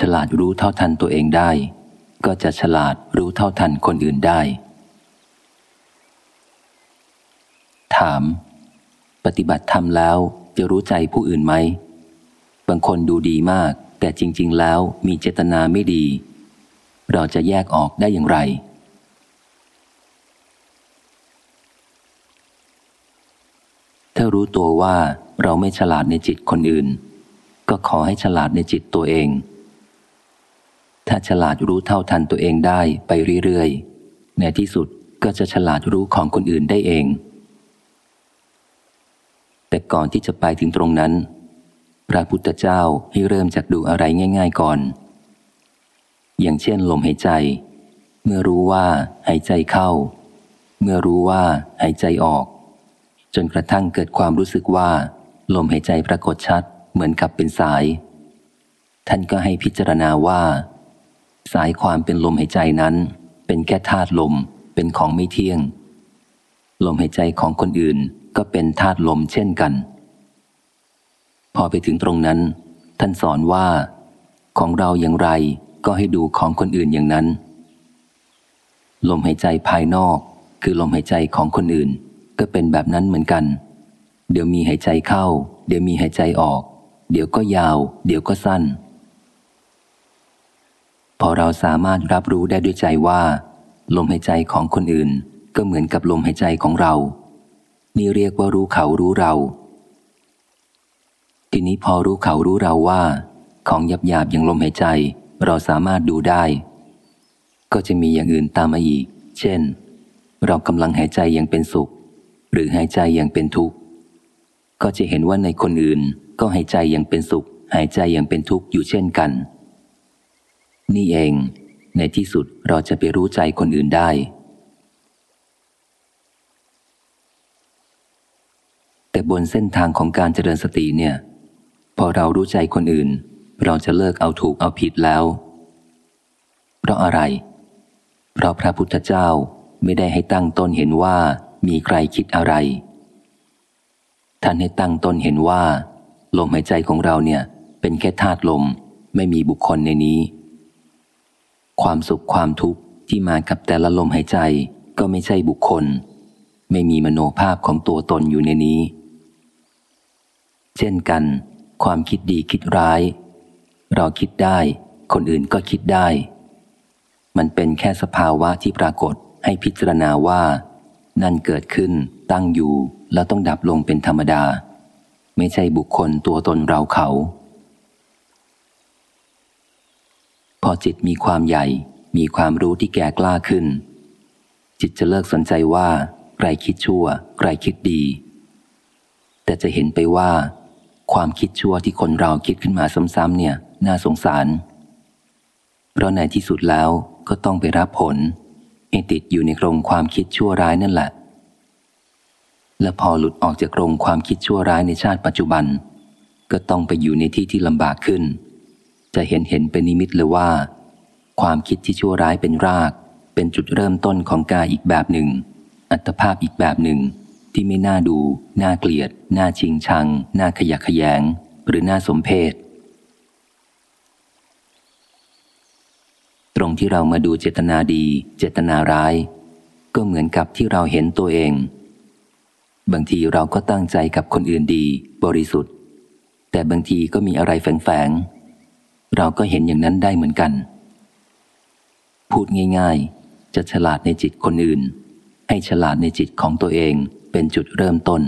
ฉลาดรู้เท่าทันตัวเองได้ ก็จะฉลาดรู้เท่าทันคนอื่นได้ ถาม ปฏิบัติธรรมแล้วจะรู้ใจผู้อื่นไหม บางคนดูดีมาก แต่จริง ๆ แล้วมีเจตนาไม่ดี เราจะแยกออกได้อย่างไร ถ้ารู้ตัวว่าเราไม่ฉลาดในจิตคนอื่น ก็ขอให้ฉลาดในจิตตัวเอง ถ้าฉลาดรู้เท่าทันตัวเองได้ไปเรื่อยๆ ในที่สุดก็จะฉลาดรู้ของคนอื่นได้เอง แต่ก่อนที่จะไปถึงตรงนั้น พระพุทธเจ้าให้เริ่มจากดูอะไรง่าย ๆก่อน อย่างเช่นลมหายใจ เมื่อรู้ว่าหายใจเข้า เมื่อรู้ว่าหายใจออก จนกระทั่งเกิดความรู้สึกว่า ลมหายใจปรากฏชัดเหมือนกับเป็นสาย ท่านก็ให้พิจารณาว่า สายความเป็นลมหายใจนั้น เป็นแค่ธาตุลมเป็นของไม่เที่ยง ลมหายใจของคนอื่นก็เป็นธาตุลมเช่นกัน พอไปถึงตรงนั้น ท่านสอนว่า ของเราอย่างไรก็ให้ดูของคนอื่นอย่างนั้น ลมหายใจภายนอก คือลมหายใจของคนอื่น ก็เป็นแบบนั้นเหมือนกัน เดี๋ยวมีหายใจเข้า เดี๋ยวมีหายใจออก เดี๋ยวก็ยาว เดี๋ยวก็สั้น พอเราสามารถรับรู้ได้ด้วยใจว่า ลมหายใจของคนอื่น ก็เหมือนกับลมหายใจของเรา นี่เรียกว่ารู้เขารู้เรา ทีนี้พอรู้เขารู้เราว่า ของหยาบหยาบอย่างลมหายใจ เราสามารถดูได้ ก็จะมีอย่างอื่นตามมาอีก เช่น เรากำลังหายใจอย่างเป็นสุข หรือหายใจอย่างเป็นทุกข์ ก็จะเห็นว่าในคนอื่น ก็หายใจอย่างเป็นสุข หายใจอย่างเป็นทุกข์อยู่เช่นกัน นี่เอง ในที่สุดเราจะไปรู้ใจคนอื่นได้ แต่บนเส้นทางของการเจริญสติเนี่ย พอเรารู้ใจคนอื่น เราจะเลิกเอาถูกเอาผิดแล้ว เพราะอะไร เพราะพระพุทธเจ้าไม่ได้ให้ตั้งต้นเห็นว่ามีใครคิดอะไร ท่านให้ตั้งต้นเห็นว่า ลมหายใจของเราเนี่ย เป็นแค่ธาตุลมไม่มีบุคคลในนี้ ความสุขความทุกข์ที่มากับแต่ละลมหายใจก็ไม่ใช่บุคคล ไม่มีมโนภาพของตัวตนอยู่ในนี้ เช่นกัน ความคิดดีคิดร้าย เราคิดได้ คนอื่นก็คิดได้ มันเป็นแค่สภาวะที่ปรากฏให้พิจารณาว่า นั่นเกิดขึ้นตั้งอยู่แล้วต้องดับลงเป็นธรรมดา ไม่ใช่บุคคลตัวตนเราเขา พอจิตมีความใหญ่ มีความรู้ที่แก่กล้าขึ้น จิตจะเลิกสนใจว่า ใครคิดชั่ว ใครคิดดี แต่จะเห็นไปว่า ความคิดชั่วที่คนเราคิดขึ้นมาซ้ำๆเนี่ย น่าสงสาร เพราะในที่สุดแล้วก็ต้องไปรับผลให้ติดอยู่ในกรงความคิดชั่วร้ายนั่นแหละ และพอหลุดออกจากกรงความคิดชั่วร้ายในชาติปัจจุบัน ก็ต้องไปอยู่ในที่ที่ลำบากขึ้น จะเห็นเห็นเป็นนิมิตเลยว่า ความคิดที่ชั่วร้ายเป็นราก เป็นจุดเริ่มต้นของกายอีกแบบหนึ่ง อัตภาพอีกแบบหนึ่ง ที่ไม่น่าดู น่าเกลียด น่าชิงชัง น่าขยะขยง หรือน่าสมเพชตรงที่เรามาดูเจตนาดี เจตนาร้าย ก็เหมือนกับที่เราเห็นตัวเอง บางทีเราก็ตั้งใจกับคนอื่นดี บริสุทธิ์ แต่บางทีก็มีอะไรแฝงๆ เราก็เห็นอย่างนั้นได้เหมือนกัน พูดง่ายๆ จะฉลาดในจิตคนอื่น ให้ฉลาดในจิตของตัวเองเป็นจุดเริ่มต้น